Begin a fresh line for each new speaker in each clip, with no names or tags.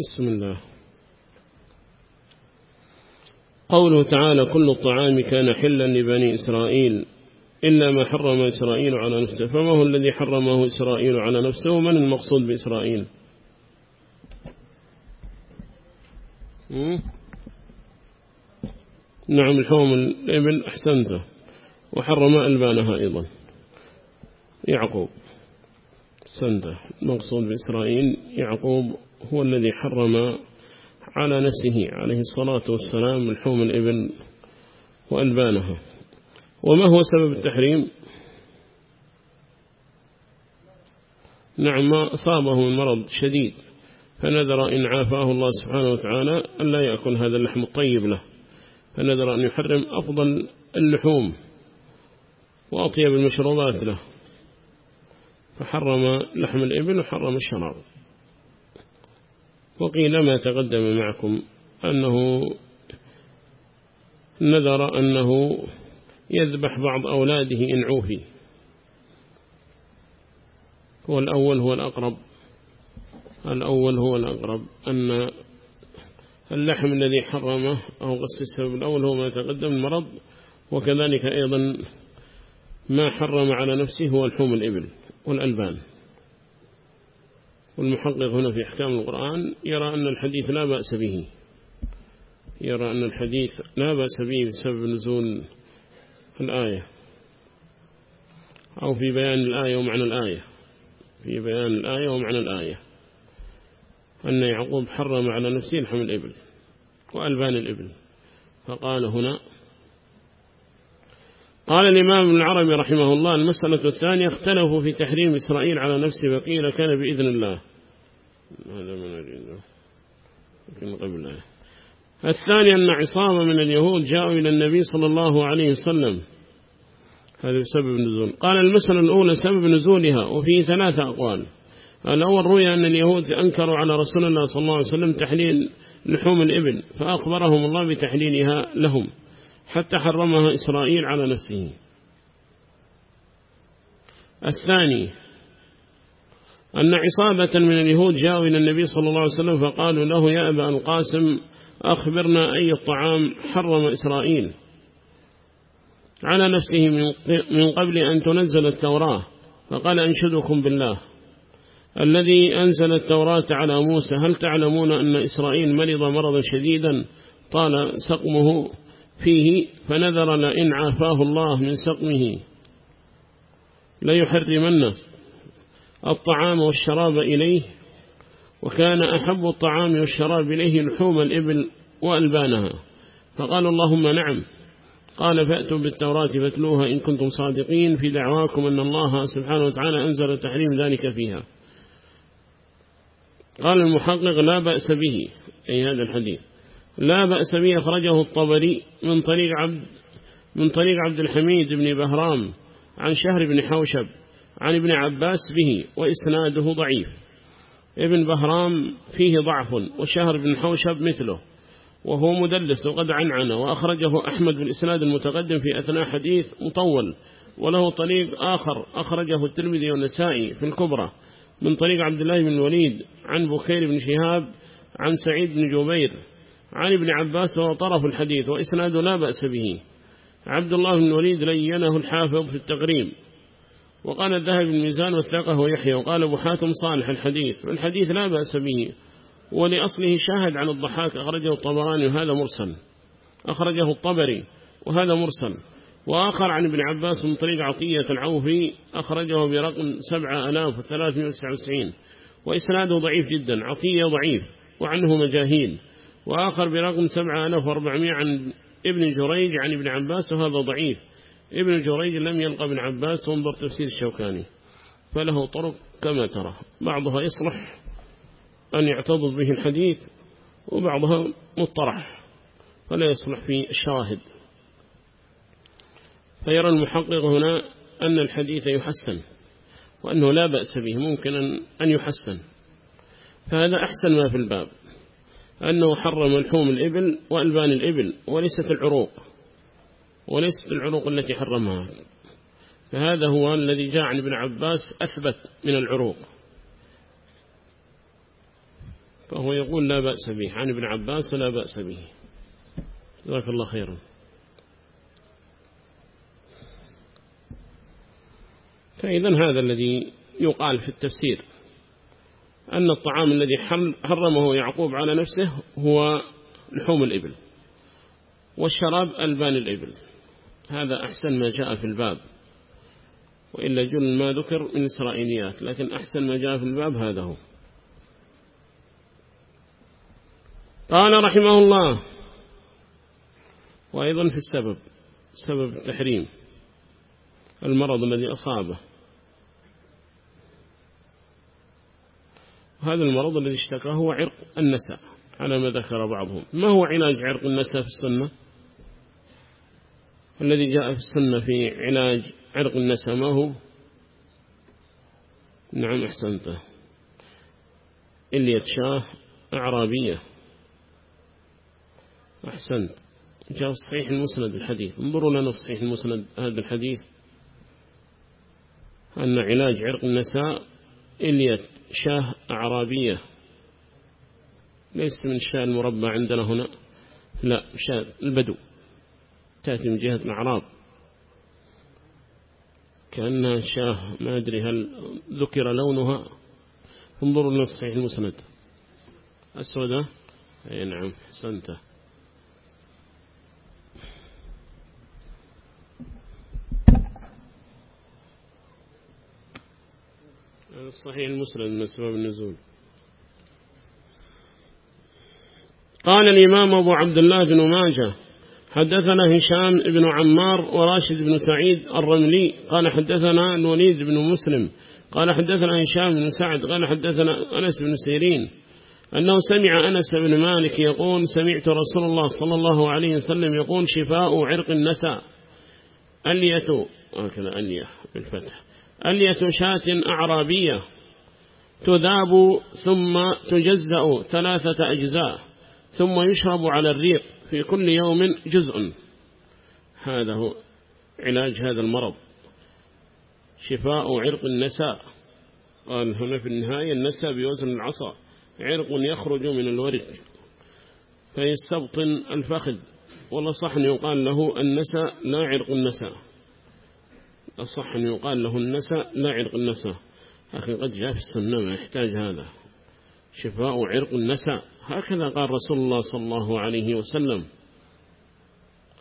بسم الله. قوله تعالى كل الطعام كان حلا لبني إسرائيل إلا ما حرم إسرائيل على نفسه. فما هو الذي حرمه إسرائيل على نفسه؟ ومن المقصود بإسرائيل؟ نعم الحوم الإبل أحسنته وحرم ألبانها أيضا. يعقوب سنده المقصود بإسرائيل يعقوب هو الذي حرم على نفسه عليه الصلاة والسلام لحوم الإبل وألبانها. وما هو سبب التحريم؟ نعم ما أصابه من مرض شديد فنذر إن عافاه الله سبحانه وتعالى أن لا يأكل هذا اللحم الطيب له فنذر أن يحرم أفضل اللحوم وأطيب المشروبات له. فحرم لحم الإبل وحرم الشراب. وقيل ما تقدم معكم أنه نذر أنه يذبح بعض أولاده إن عوفي والأول هو الأقرب. الأول هو الأقرب. أن اللحم الذي حرمه أو قص السبب الأول هو ما تقدم المرض وكذلك أيضا ما حرم على نفسه هو الحوم الإبل والألبان. والمحقق هنا في أحكام القرآن يرى أن الحديث لا بأس به. يرى أن الحديث لا بأس به بسبب نزول الآية. أو في بيان الآية ومعنى الآية. في بيان الآية ومعنى الآية. أن يعقوب حرم على نفسه لحم الإبل وألبان الإبل. فقال هنا قال الإمام ابن العربي رحمه الله المسألة الثانية اختلفوا في تحريم إسرائيل على نفسه وقيل كان بإذن الله. هذا ما نريده لكن قبل الثاني أن عصابة من اليهود جاءوا إلى النبي صلى الله عليه وسلم. هذا سبب النزول قال المسألة الأولى سبب نزولها وفيه ثلاثة أقوال. الأول رؤيا أن اليهود أنكروا على رسول الله صلى الله عليه وسلم تحليل لحوم الإبل فأخبرهم الله بتحليلها لهم. حتى حرمها إسرائيل على نفسه. الثاني أن عصابة من اليهود جاءوا إلى النبي صلى الله عليه وسلم فقالوا له يا أبا القاسم أخبرنا أي الطعام حرم إسرائيل. على نفسه من قبل أن تنزل التوراة. فقال أنشدكم بالله. الذي أنزل التوراة على موسى هل تعلمون أن إسرائيل مرض مرضا شديدا؟ طال سقمه فيه فنذر لئن عافاه الله من سقمه. ليحرمن الطعام والشراب إليه وكان أحب الطعام والشراب إليه لحوم الإبل وألبانها. فقال اللهم نعم. قال فأتوا بالتوراة فاتلوها إن كنتم صادقين. في دعواكم أن الله سبحانه وتعالى أنزل تحريم ذلك فيها. قال المحقق لا بأس به. أي هذا الحديث. لا بأس به أخرجه الطبري من طريق عبد من طريق عبد الحميد بن بهرام عن شهر بن حوشب عن ابن عباس به وإسناده ضعيف. ابن بهرام فيه ضعف وشهر بن حوشب مثله وهو مدلس وقد عنعن وأخرجه أحمد بالإسناد المتقدم في أثناء حديث مطول وله طريق آخر أخرجه الترمذي والنسائي في الكبرى من طريق عبد الله بن الوليد عن بخير بن شهاب عن سعيد بن جبير. عن ابن عباس وهو طرف الحديث وإسناده لا بأس به. عبد الله بن الوليد لينه الحافظ في التقريب. وقال الذهب الميزان والثقة ويحيى وقال أبو حاتم صالح الحديث. والحديث لا بأس به ولأصله شاهد عن الضحاك أخرجه الطبراني وهذا مرسل. أخرجه الطبري وهذا مرسل. وآخر عن ابن عباس من طريق عطية العوفي أخرجه برقم 7399 وإسناده ضعيف جدا عطية ضعيف وعنه مجاهيل. وآخر برقم 7400 عن ابن جريج عن ابن عباس وهذا ضعيف. ابن جريج لم يلقى ابن عباس وانظر تفسير الشوكاني. فله طرق كما ترى. بعضها يصلح أن يعتضد به الحديث وبعضها مطرح. فلا يصلح في الشواهد. فيرى المحقق هنا أن الحديث يحسن وأنه لا بأس به ممكن أن يحسن. فهذا أحسن ما في الباب. أنه حرم لحوم الإبل وألبان الإبل وليست العروق وليست العروق التي حرمها. فهذا هو الذي جاء عن ابن عباس أثبت من العروق. فهو يقول لا بأس به عن ابن عباس لا بأس به. جزاك الله خيرا. فإذا هذا الذي يقال في التفسير. أن الطعام الذي حرمه يعقوب على نفسه هو لحوم الإبل والشراب ألبان الإبل. هذا أحسن ما جاء في الباب. وإلا جل ما ذكر من إسرائيليات لكن أحسن ما جاء في الباب هذا هو. قال رحمه الله وأيضا في السبب سبب التحريم المرض الذي أصابه. هذا المرض الذي اشتكى هو عرق النساء على ما ذكر بعضهم. ما هو علاج عرق النساء في السنة؟ الذي جاء في السنة في علاج عرق النساء ما هو؟ نعم أحسنته اللي يتشاه أعرابية. أحسنت. جاء في صحيح المسند الحديث. انظروا لنا في صحيح المسند هذا الحديث. أن علاج عرق النساء إليت شاه أعرابية. ليس من الشاه المربى عندنا هنا. لا شاه البدو. تأتي من جهة الأعراب. كأنها شاه ما أدري هل ذكر لونها. انظروا لنا صحيح المسند أسودة أي نعم حسنته. الصحيح المسلم من أسباب النزول. قال الإمام أبو عبد الله بن ماجه حدثنا هشام بن عمار وراشد بن سعيد الرملي. قال حدثنا الوليد بن مسلم. قال حدثنا هشام بن سعد. قال حدثنا أنس بن سيرين. أنه سمع أنس بن مالك يقول سمعت رسول الله صلى الله عليه وسلم يقول شفاء عرق النساء. ألية هكذا ألية بالفتح. ألية شاة أعرابية. تذاب ثم تجزأ ثلاثة أجزاء ثم يشرب على الريق في كل يوم جزء. هذا هو علاج هذا المرض. شفاء عرق النساء. قال هنا في النهاية النساء بوزن العصا عرق يخرج من الورق فيستبطن الفخذ. ولا صح أن يقال له النساء لا عرق النساء. أصح أن يقال له النساء لا عرق النساء. أخي قد جاء في السنة ما يحتاج هذا. شفاء عرق النساء. هكذا قال رسول الله صلى الله عليه وسلم.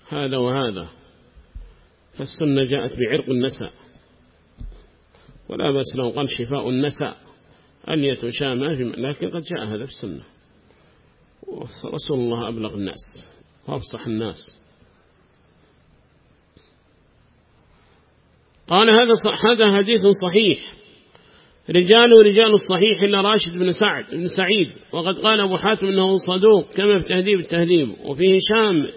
هذا وهذا. فالسنة جاءت بعرق النساء. ولا بس لو قال شفاء النساء. أن في لكن قد جاء هذا في السنة. ورسول الله أبلغ الناس. وأفصح الناس. قال هذا هذا حديث صحيح. رجال رجال الصحيح إلا راشد بن سعد بن سعيد. وقد قال أبو حاتم أنه صدوق كما في تهذيب التهذيب. وفيه هشام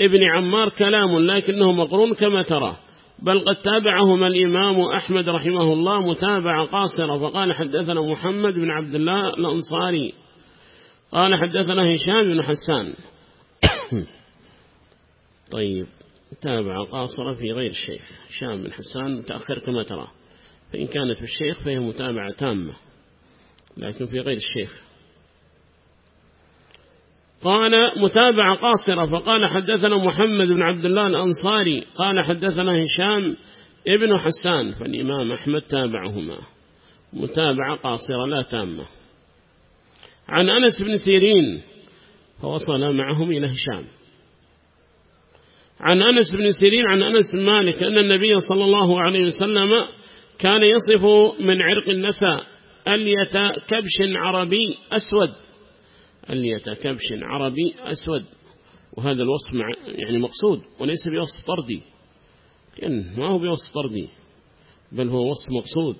ابن عمار كلام لكنه مقرون كما ترى. بل قد تابعهما الإمام أحمد رحمه الله متابعة قاصرة فقال حدثنا محمد بن عبد الله الأنصاري. قال حدثنا هشام بن حسان. طيب. متابعة قاصرة في غير الشيخ. هشام بن حسان متأخر كما ترى. فإن كانت في الشيخ فهي متابعة تامة لكن في غير الشيخ. قال متابعة قاصرة فقال حدثنا محمد بن عبد الله الأنصاري قال حدثنا هشام ابن حسان فالإمام أحمد تابعهما. متابعة قاصرة لا تامة. عن أنس بن سيرين فوصل معهم إلى هشام. عن أنس بن سيرين عن أنس مالك أن النبي صلى الله عليه وسلم كان يصف من عرق النساء ألية كبش عربي أسود. ألية كبش عربي أسود. وهذا الوصف يعني مقصود وليس بوصف طردي. لأن ما هو بوصف طردي بل هو وصف مقصود.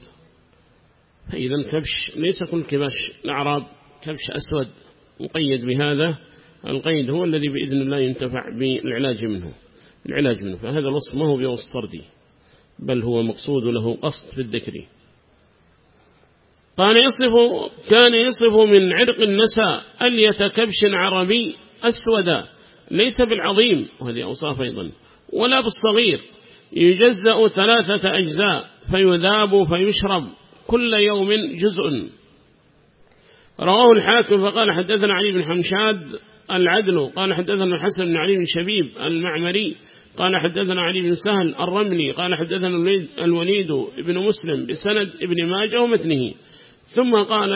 فإذا كبش ليس كل كبش الأعراب كبش أسود مقيد بهذا. القيد هو الذي بإذن الله ينتفع بالعلاج منه. العلاج منه. فهذا الوصف ما هو بوصف طردي بل هو مقصود له قصد في الذكر. كان يصف كان يصف من عرق النساء ألية كبش عربي أسودا ليس بالعظيم وهذه أوصاف أيضا ولا بالصغير. يجزأ ثلاثة أجزاء فيذاب فيشرب كل يوم جزء. رواه الحاكم فقال حدثنا علي بن حمشاد العدل قال حدثنا الحسن بن علي بن شبيب المعمري قال حدثنا علي بن سهل الرملي قال حدثنا الوليد بن مسلم بسند ابن ماجه ومتنه. ثم قال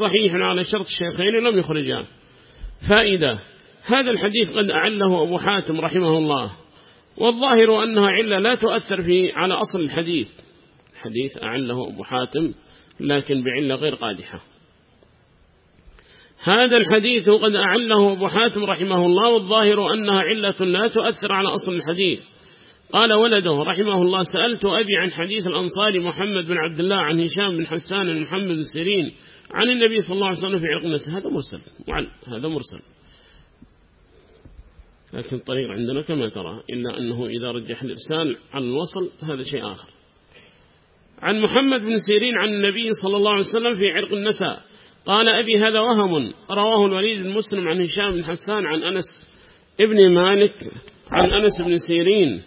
صحيح على شرط الشيخين لم يخرجاه فائدة هذا الحديث قد أعله أبو حاتم رحمه الله. والظاهر أنها علة لا تؤثر في على أصل الحديث. حديث أعله أبو حاتم لكن بعلة غير قادحة. هذا الحديث قد أعله أبو حاتم رحمه الله والظاهر أنها علة لا تؤثر على أصل الحديث. قال ولده رحمه الله سألت أبي عن حديث الأنصار محمد بن عبد الله عن هشام بن حسان محمد بن سيرين عن النبي صلى الله عليه وسلم في عرق النساء هذا مرسل هذا مرسل. لكن الطريق عندنا كما ترى إلا أنه إذا رجح الإرسال عن الوصل هذا شيء آخر. عن محمد بن سيرين عن النبي صلى الله عليه وسلم في عرق النساء. قال أبي هذا وهم. رواه الوليد بن مسلم عن هشام بن حسان عن أنس ابن مالك عن أنس بن سيرين.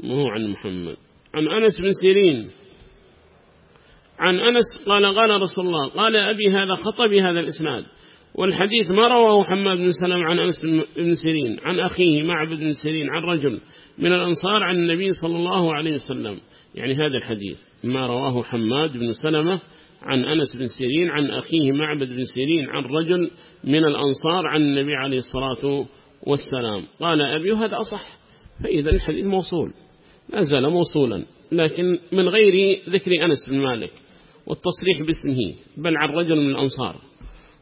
مو عن محمد. عن أنس بن سيرين. عن أنس قال قال رسول الله. قال أبي هذا خطأ بهذا الإسناد. والحديث ما رواه حماد بن سلمة عن أنس بن سيرين. عن أخيه معبد بن سيرين عن رجل من الأنصار عن النبي صلى الله عليه وسلم. يعني هذا الحديث. ما رواه حماد بن سلمة عن أنس بن سيرين عن أخيه معبد بن سيرين عن رجل من الأنصار عن النبي عليه الصلاة والسلام. قال أبي هذا أصح فإذا الحديث موصول لا زال موصولا. لكن من غير ذكر أنس بن مالك والتصريح باسمه بل عن رجل من الأنصار.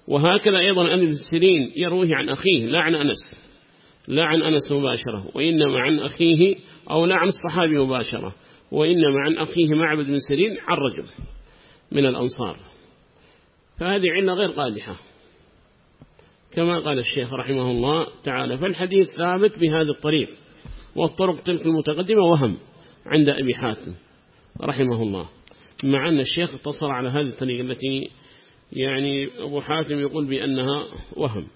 وهكذا أيضا أنس بن سيرين يرويه عن أخيه لا عن أنس لا عن أنس مباشرة وإنما عن أخيه أو لا عن الصحابي مباشرة وإنما عن أخيه معبد بن سيرين عن رجل. من الأنصار. فهذه علة غير قادحة. كما قال الشيخ رحمه الله تعالى فالحديث ثابت بهذا الطريق والطرق تلك المتقدمة وهم عند أبي حاتم رحمه الله. مع أن الشيخ اتصل على هذه الطريقة التي يعني أبو حاتم يقول بأنها وهم.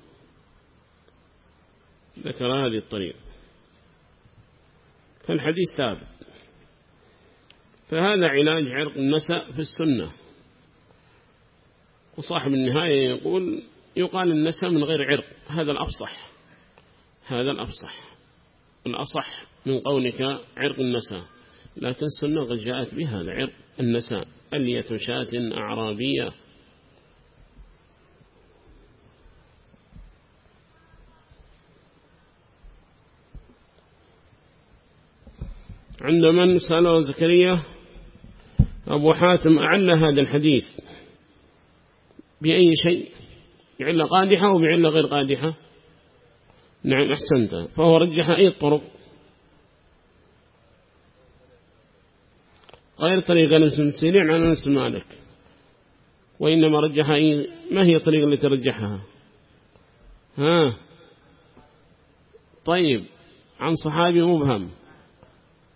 ذكر هذه الطريقة فالحديث ثابت. فهذا علاج عرق النساء في السنة. وصاحب النهاية يقول يقال النساء من غير عرق. هذا الأفصح. هذا الأفصح. الأصح من قولك عرق النساء. لكن السنة قد جاءت بهذا عرق النساء. ألية شاة أعرابية. عند من سأله زكريا أبو حاتم أعلى هذا الحديث. بأي شيء بعلة قادحة وبعلة غير قادحة. نعم أحسنت. فهو رجح أي الطرق. غير طريقة أنس بن سيرين عن أنس مالك. وإنما رجح أي ما هي الطريقة التي رجحها؟ ها؟ طيب عن صحابي مبهم.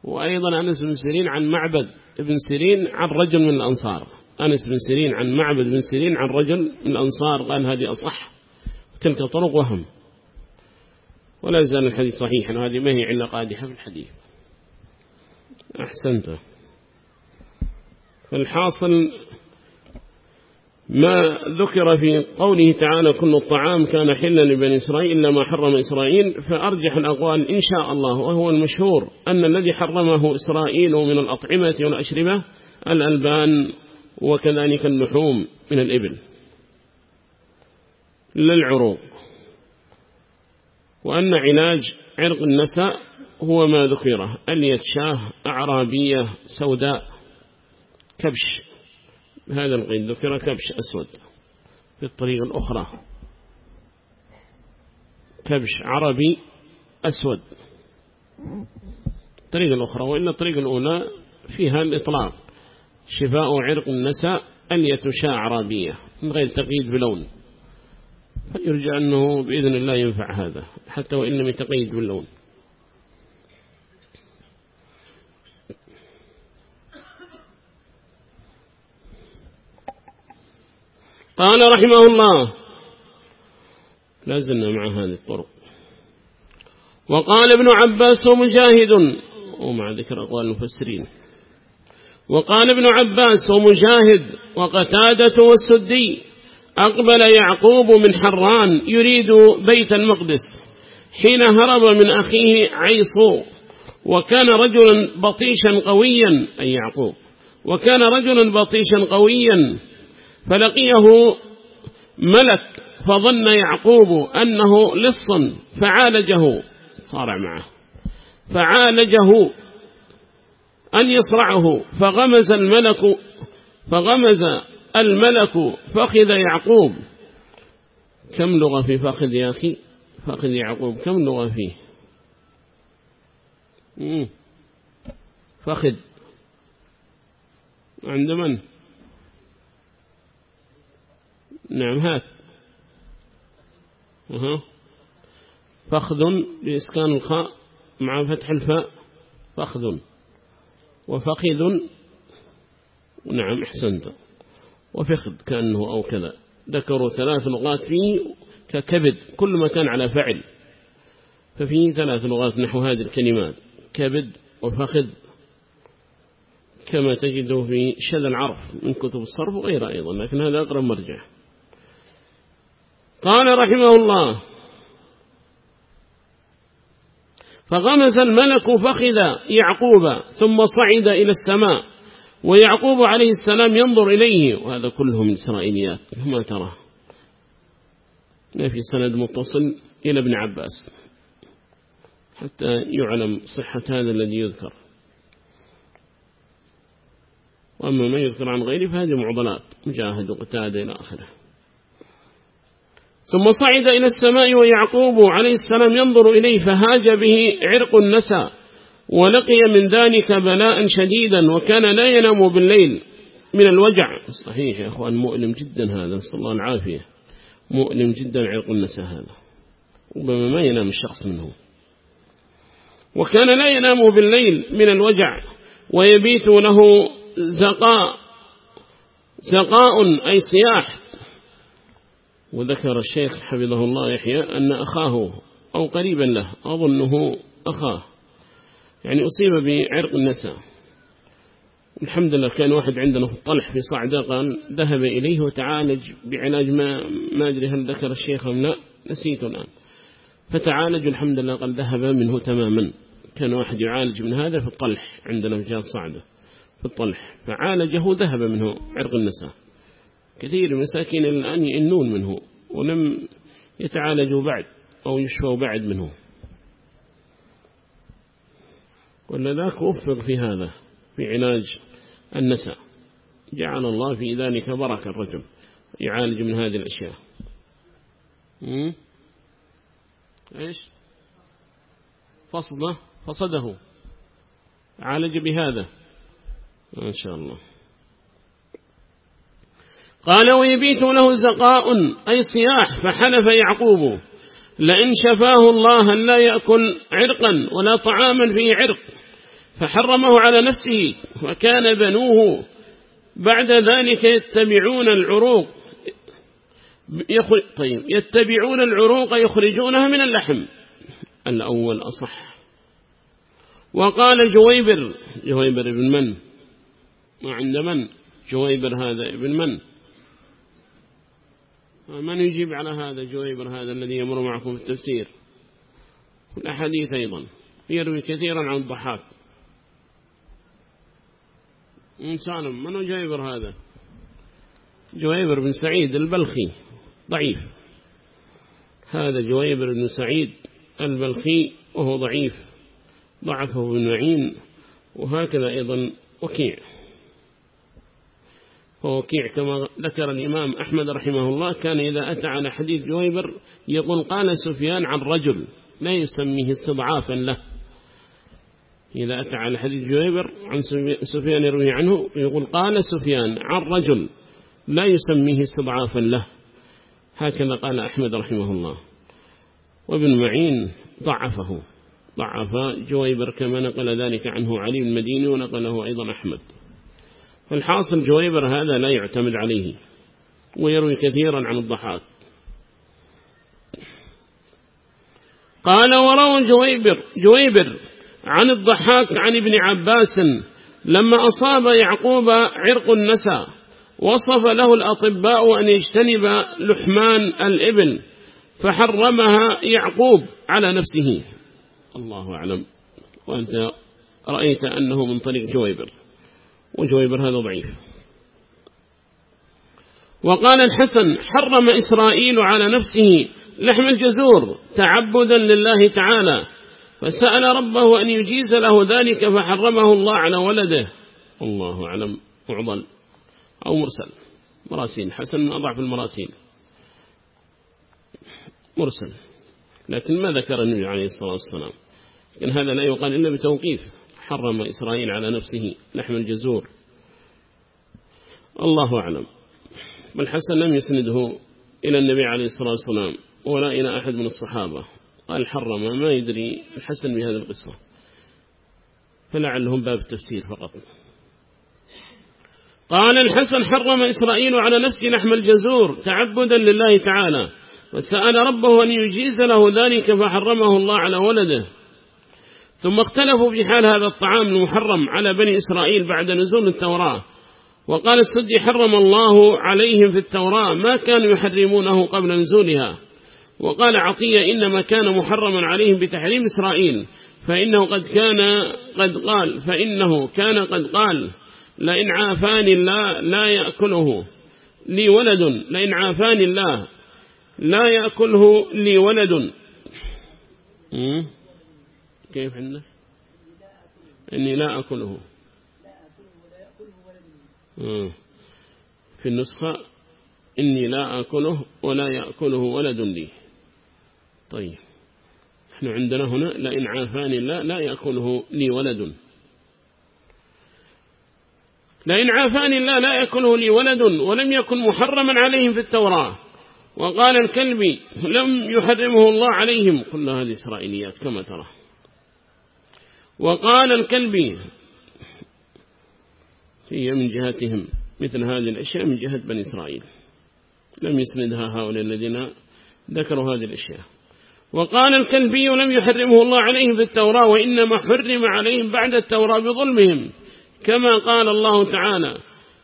وأيضا أنس بن سيرين عن معبد بن سيرين عن رجل من الأنصار. أنس بن سيرين عن معبد بن سيرين عن رجل من الأنصار قال هذه أصح تلك طرق وهم. ولا زال الحديث صحيحا وهذه ما هي علة قادحة في الحديث. أحسنت. فالحاصل ما ذكر في قوله تعالى كل الطعام كان حلا لبني إسرائيل إلا ما حرم إسرائيل فأرجح الأقوال إن شاء الله وهو المشهور أن الذي حرمه إسرائيل من الأطعمة والأشربة الألبان. وكذلك اللحوم من الإبل للعروق. وأن علاج عرق النساء هو ما ذكره ألية شاه أعرابية سوداء كبش. هذا القيد ذكر كبش أسود في الطريقة الأخرى. كبش عربي أسود. الطريقة الأخرى وإن الطريقة الأولى فيها الإطلاق. شفاء عرق النساء أن يتشاء عربية من غير تقييد بلون فيرجع أنه بإذن الله ينفع هذا حتى وإن لم يتقيد باللون. قال رحمه الله لازلنا مع هذه الطرق. وقال ابن عباس ومجاهد ومع ذكر أقوال المفسرين. وقال ابن عباس ومجاهد وقتادة والسدي أقبل يعقوب من حران يريد بيت المقدس حين هرب من أخيه عيصو وكان رجلا بطيشا قويا أي يعقوب وكان رجلا بطيشا قويا فلقيه ملك فظن يعقوب أنه لص فعالجه صارع معه فعالجه أن يصرعه. فغمز الملك فغمز الملك فخذ يعقوب. كم لغة في فخذ يا أخي؟ فخذ يعقوب كم لغة فيه؟ فخذ. عند من؟ نعم هات. أه. فخذ بإسكان الخاء مع فتح الفاء فخذ. وفخذ نعم أحسنت. وفخذ كأنه أو كذا. ذكروا ثلاث لغات فيه ككبد كل ما كان على فعل. ففيه ثلاث لغات نحو هذه الكلمات. كبد وفخذ. كما تجده في شذ العرف من كتب الصرف وغيرها أيضا لكن هذا أقرب مرجع. قال رحمه الله فغمز الملك فخذ يعقوب ثم صعد إلى السماء ويعقوب عليه السلام ينظر إليه وهذا كله من إسرائيليات ما ترى. في سند متصل إلى ابن عباس حتى يعلم صحة هذا الذي يذكر. وأما ما يذكر عن غيره فهذه معضلات مجاهد وقتادة إلى آخره. ثم صعد إلى السماء ويعقوب عليه السلام ينظر إليه فهاج به عرق النسى ولقي من ذلك بلاء شديدا وكان لا ينام بالليل من الوجع. صحيح يا أخوان مؤلم جدا هذا نسأل الله العافية. مؤلم جدا عرق النسى هذا. ربما ما ينام الشخص منه. وكان لا ينام بالليل من الوجع ويبيت له زقاء زقاء أي صياح وذكر الشيخ حفظه الله يحيى أن أخاه أو قريبا له أظنه أخاه. يعني أصيب بعرق النساء. الحمد لله كان واحد عندنا في الطلح في صعدة قال ذهب إليه وتعالج بعلاج ما ما أدري هل ذكر الشيخ أم لا. نسيته الآن. فتعالج الحمد لله قال ذهب منه تماما. كان واحد يعالج من هذا في الطلح عندنا في جهة صعدة. في الطلح. فعالجه ذهب منه عرق النساء. كثير مساكين الآن يئنون منه ولم يتعالجوا بعد أو يشفوا بعد منه. ولذلك وفق في هذا في علاج النساء. جعل الله في ذلك بركة الرجل يعالج من هذه الأشياء. إيش؟ فصده فصده. عالج بهذا. ما شاء الله. قال ويبيت له زقاء أي صياح فحلف يعقوب. لئن شفاه الله لا يأكل عرقا ولا طعاما فيه عرق فحرمه على نفسه وكان بنوه. بعد ذلك يتبعون العروق طيب يتبعون العروق يخرجونها من اللحم. الأول أصح. وقال جويبر جويبر ابن من؟ وعند من؟ جويبر هذا ابن من؟ من يجيب على هذا جويبر هذا الذي يمر معكم في التفسير؟ الأحاديث أيضا. يروي كثيرا عن الضحاك. سالم من جويبر هذا؟ جويبر بن سعيد البلخي. ضعيف. هذا جويبر بن سعيد البلخي وهو ضعيف. ضعفه ابن معين وهكذا أيضا وكيع. فوكيع كما ذكر الإمام أحمد رحمه الله كان إذا أتى على حديث جويبر يقول قال سفيان عن رجل لا يسميه استضعافا له. إذا أتى على حديث جويبر عن سفيان يروي عنه يقول قال سفيان عن رجل لا يسميه استضعافا له. هكذا قال أحمد رحمه الله. وابن معين ضعفه. ضعف جويبر كما نقل ذلك عنه علي المديني ونقله أيضا أحمد. فالحاصل جويبر هذا لا يعتمد عليه ويروي كثيرا عن الضحاك. قال وروى جويبر جويبر عن الضحاك عن ابن عباس لما أصاب يعقوب عرق النسى وصف له الأطباء أن يجتنب لحمان الإبل فحرمها يعقوب على نفسه. الله أعلم. وأنت رأيت أنه من طريق جويبر. وجويبر هذا ضعيف وقال الحسن حرم إسرائيل على نفسه لحم الجزور تعبدا لله تعالى. فسأل ربه أن يجيز له ذلك فحرمه الله على ولده. الله أعلم معضل أو مرسل. مراسيل حسن من أضعف المراسيل. مرسل. لكن ما ذكر النبي عليه الصلاة والسلام. إن هذا لا يقال إلا بتوقيف. حرم إسرائيل على نفسه. لحم الجزور. الله أعلم. والحسن لم يسنده إلى النبي عليه الصلاة والسلام ولا إلى أحد من الصحابة. قال حرم. ما يدري الحسن بهذه القصة. فلعلهم باب التفسير فقط. قال الحسن حرم إسرائيل على نفسه لحم الجزور تعبدا لله تعالى. وسأل ربه أن يجيز له ذلك فحرمه الله على ولده. ثم اختلفوا في حال هذا الطعام المحرم على بني إسرائيل بعد نزول التوراة. وقال السدي حرم الله عليهم في التوراة ما كانوا يحرمونه قبل نزولها. وقال عطية إنما كان محرما عليهم بتحريم إسرائيل فإنه قد كان قد قال فإنه كان قد قال لئن عافاني الله لا يأكله لي ولد لئن عافاني الله لا يأكله لي ولد. كيف عندنا إني لا أكله. في النسخة إني لا أكله ولا يأكله ولد لي. طيب. نحن عندنا هنا لئن عافاني الله لا يأكله لي ولد. لئن عافاني الله لا يأكله لي ولد ولم يكن محرما عليهم في التوراة. وقال الكلبي لم يحرمه الله عليهم. كل هذه إسرائيليات كما ترى. وقال الكلبي هي من جهتهم مثل هذه الأشياء من جهة بني إسرائيل. لم يسندها هؤلاء الذين ذكروا هذه الأشياء. وقال الكلبي لم يحرمه الله عليهم في التوراة وإنما حرم عليهم بعد التوراة بظلمهم كما قال الله تعالى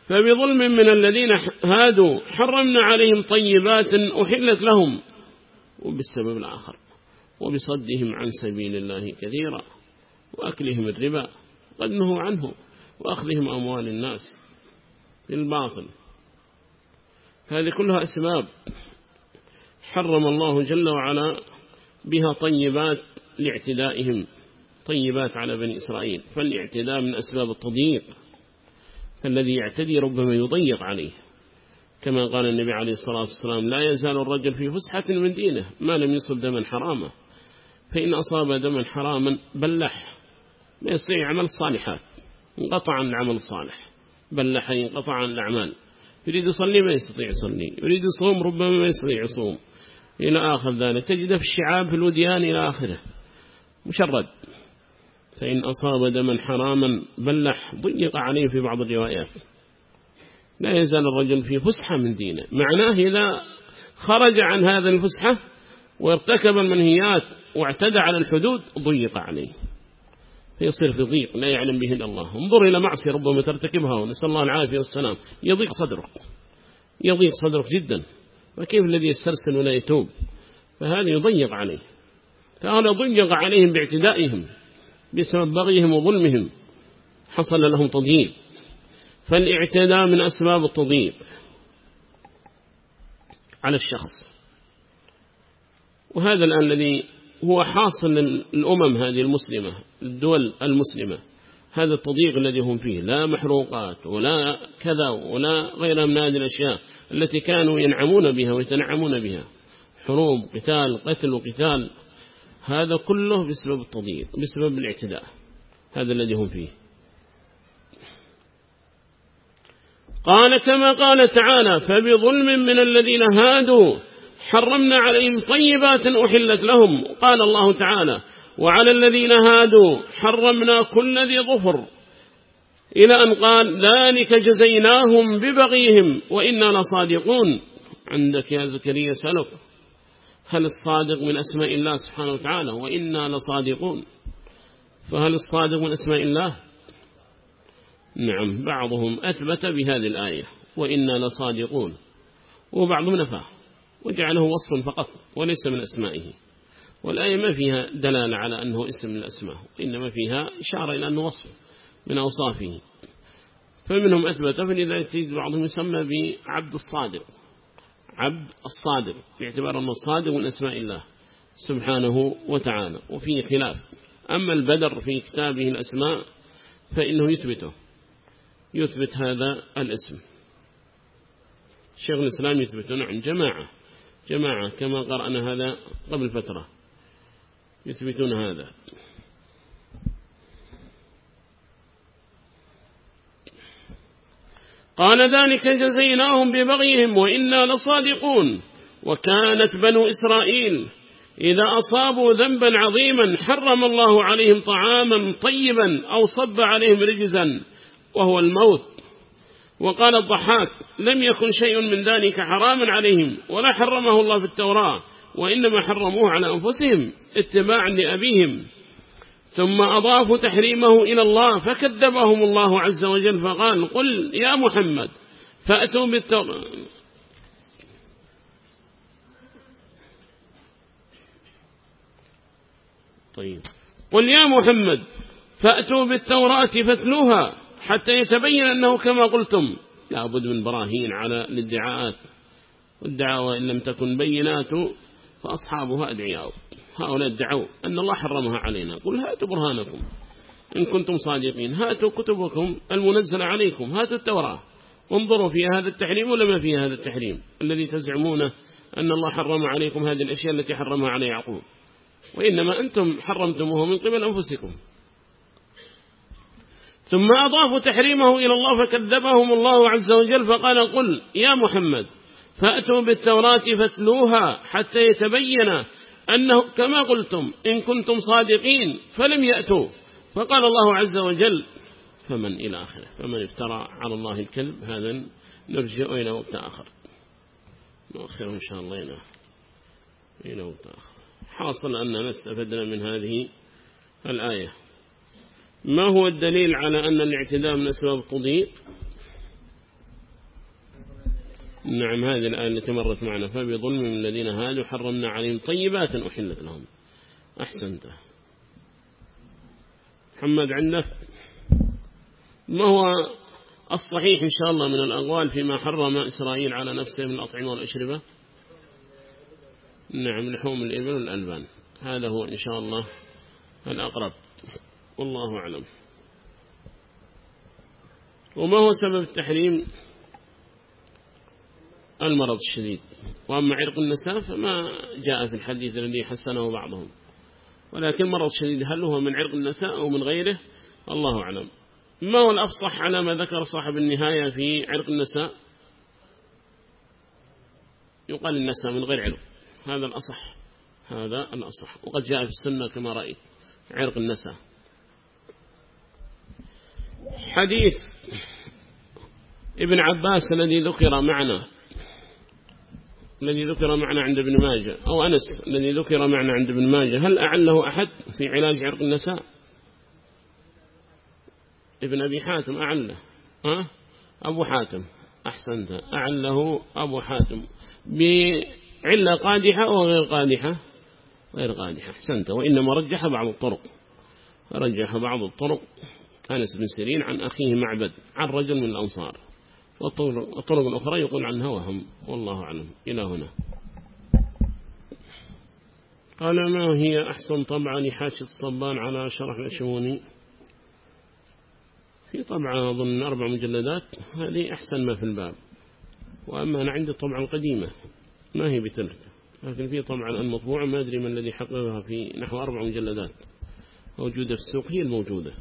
فبظلم من الذين هادوا حرمنا عليهم طيبات أحلت لهم وبالسبب الآخر وبصدهم عن سبيل الله كثيرا. وأكلهم الربا قد نهوا عنه وأخذهم أموال الناس بالباطل. هذه كلها أسباب حرم الله جل وعلا بها طيبات لاعتدائهم طيبات على بني إسرائيل فالاعتداء من أسباب التضييق فالذي يعتدي ربما يضيق عليه. كما قال النبي عليه الصلاة والسلام لا يزال الرجل في فسحة من دينه ما لم يصل دما حراما فإن أصاب دما حراما بلح. ما يستطيع عمل الصالحات انقطع عن العمل الصالح بلح ينقطع عن الأعمال. يريد يصلي ما يستطيع يصلي. يريد يصوم ربما ما يستطيع يصوم. إلى آخر ذلك. تجد في الشعاب في الوديان إلى آخره. مشرد. فإن أصاب دما حراما بلح ضيق عليه في بعض الروايات. لا يزال الرجل في فسحة من دينه. معناه إذا خرج عن هذا الفسحة وارتكب المنهيات واعتدى على الحدود ضيق عليه. فيصير في ضيق لا يعلم به الله. انظر إلى معصية ربما ترتكبها ونسأل الله العافية والسلام. يضيق صدرك. يضيق صدرك جدا. وكيف الذي يسترسل ولا يتوب؟ فهذا يضيق عليه. فهذا ضيق عليهم باعتدائهم بسبب بغيهم وظلمهم. حصل لهم تضييق. فالاعتداء من أسباب التضييق على الشخص. وهذا الآن الذي هو حاصل للأمم هذه المسلمة الدول المسلمة. هذا التضييق الذي هم فيه لا محروقات ولا كذا ولا غيرها من هذه الأشياء التي كانوا ينعمون بها ويتنعمون بها. حروب قتال قتل وقتال هذا كله بسبب التضييق بسبب الاعتداء. هذا الذي هم فيه. قال كما قال تعالى فبظلم من الذين هادوا حرمنا عليهم طيبات أحلت لهم. قال الله تعالى وعلى الذين هادوا حرمنا كل ذي ظفر. إلى أن قال ذلك جزيناهم ببغيهم وإنا لصادقون. عندك يا زكريا سلف هل الصادق من أسماء الله سبحانه وتعالى وإنا لصادقون؟ فهل الصادق من أسماء الله؟ نعم بعضهم أثبت بهذه الآية وإنا لصادقون. وبعضهم نفاه وجعله وصفا فقط وليس من أسمائه. والآية ما فيها دلالة على أنه اسم من الأسماء إنما فيها إشارة إلى أنه وصف من أوصافه. فمنهم أثبت فلذلك تجد بعضهم يسمى بعبد الصادق. عبد الصادق باعتبار أنه الصادق من أسماء الله سبحانه وتعالى وفيه خلاف. أما البدر في كتابه الأسماء فإنه يثبته. يثبت هذا الاسم. شيخ الإسلام يثبت نعم جماعة. جماعة كما قرأنا هذا قبل فترة يثبتون هذا. قال ذلك جزيناهم ببغيهم وإنا لصادقون. وكانت بنو إسرائيل إذا أصابوا ذنبا عظيما حرم الله عليهم طعاما طيبا أو صب عليهم رجزا وهو الموت. وقال الضحاك لم يكن شيء من ذلك حراما عليهم ولا حرمه الله في التوراة وإنما حرموه على أنفسهم اتباعا لأبيهم. ثم أضافوا تحريمه إلى الله فكذبهم الله عز وجل فقال قل يا محمد فأتوا بالتوراة. طيب. قل يا محمد فأتوا بالتوراة فاتلوها. حتى يتبين أنه كما قلتم لا بد من براهين على الادعاءات. والدعاوى إن لم تكن بينات فأصحابها أدعياء. هؤلاء ادعوا أن الله حرمها علينا. قل هاتوا برهانكم. إن كنتم صادقين. هاتوا كتبكم المنزلة عليكم. هاتوا التوراة. وانظروا فيها هذا التحريم ولا ما فيها هذا التحريم. الذي تزعمونه أن الله حرم عليكم هذه الأشياء التي حرمها على يعقوب. وإنما أنتم حرمتموه من قبل أنفسكم. ثم أضافوا تحريمه إلى الله فكذبهم الله عز وجل فقال قل يا محمد فأتوا بالتوراة فاتلوها حتى يتبين أنه كما قلتم إن كنتم صادقين فلم يأتوا. فقال الله عز وجل فمن إلى آخره فمن افترى على الله الكذب هذا نرجع إلى وقت آخر. نؤخره إن شاء الله إلى إلى وقت آخر. حاصل أننا استفدنا من هذه الآية. ما هو الدليل على أن الاعتداء من أسباب التضييق نعم هذه الآية التي مرت معنا. فبظلم من الذين هادوا حرمنا عليهم طيبات أحلت لهم. أحسنت. محمد عندك ما هو الصحيح إن شاء الله من الأقوال فيما حرم إسرائيل على نفسه من الأطعمة والأشربة؟ نعم لحوم الإبل والألبان. هذا هو إن شاء الله الأقرب. والله أعلم. وما هو سبب التحريم المرض الشديد؟ وأما عرق النساء فما جاء في الحديث الذي حسنه بعضهم. ولكن مرض شديد هل هو من عرق النساء أو من غيره؟ الله أعلم. ما هو الأفصح على ما ذكر صاحب النهاية في عرق النساء؟ يقال النساء من غير عرق. هذا الأصح هذا الأصح. وقد جاء في السنة كما رأيت عرق النساء. حديث ابن عباس الذي ذكر معنا الذي ذكر معنا عند ابن ماجه أو أنس الذي ذكر معنا عند ابن ماجه هل أعله أحد في علاج عرق النساء؟ ابن أبي حاتم أعله ها؟ أبو حاتم أحسنت أعله أبو حاتم بعلة قادحة أو غير قادحة؟ غير قادحة أحسنت وإنما رجح بعض الطرق رجح بعض الطرق. أنس بن سيرين عن أخيه معبد عن رجل من الأنصار. والطرق الأخرى يقول عنها وهم والله أعلم. إلى هنا. قال ما هي أحسن طبعا لحاشي الصبان على شرح الأشموني في طبعا أظن أربع مجلدات هذه أحسن ما في الباب. وأما أنا عندي طبعا القديمة ما هي بتلك لكن في طبعا المطبوعة ما أدري من الذي حققها في نحو أربع مجلدات. موجودة في السوق هي الموجودة.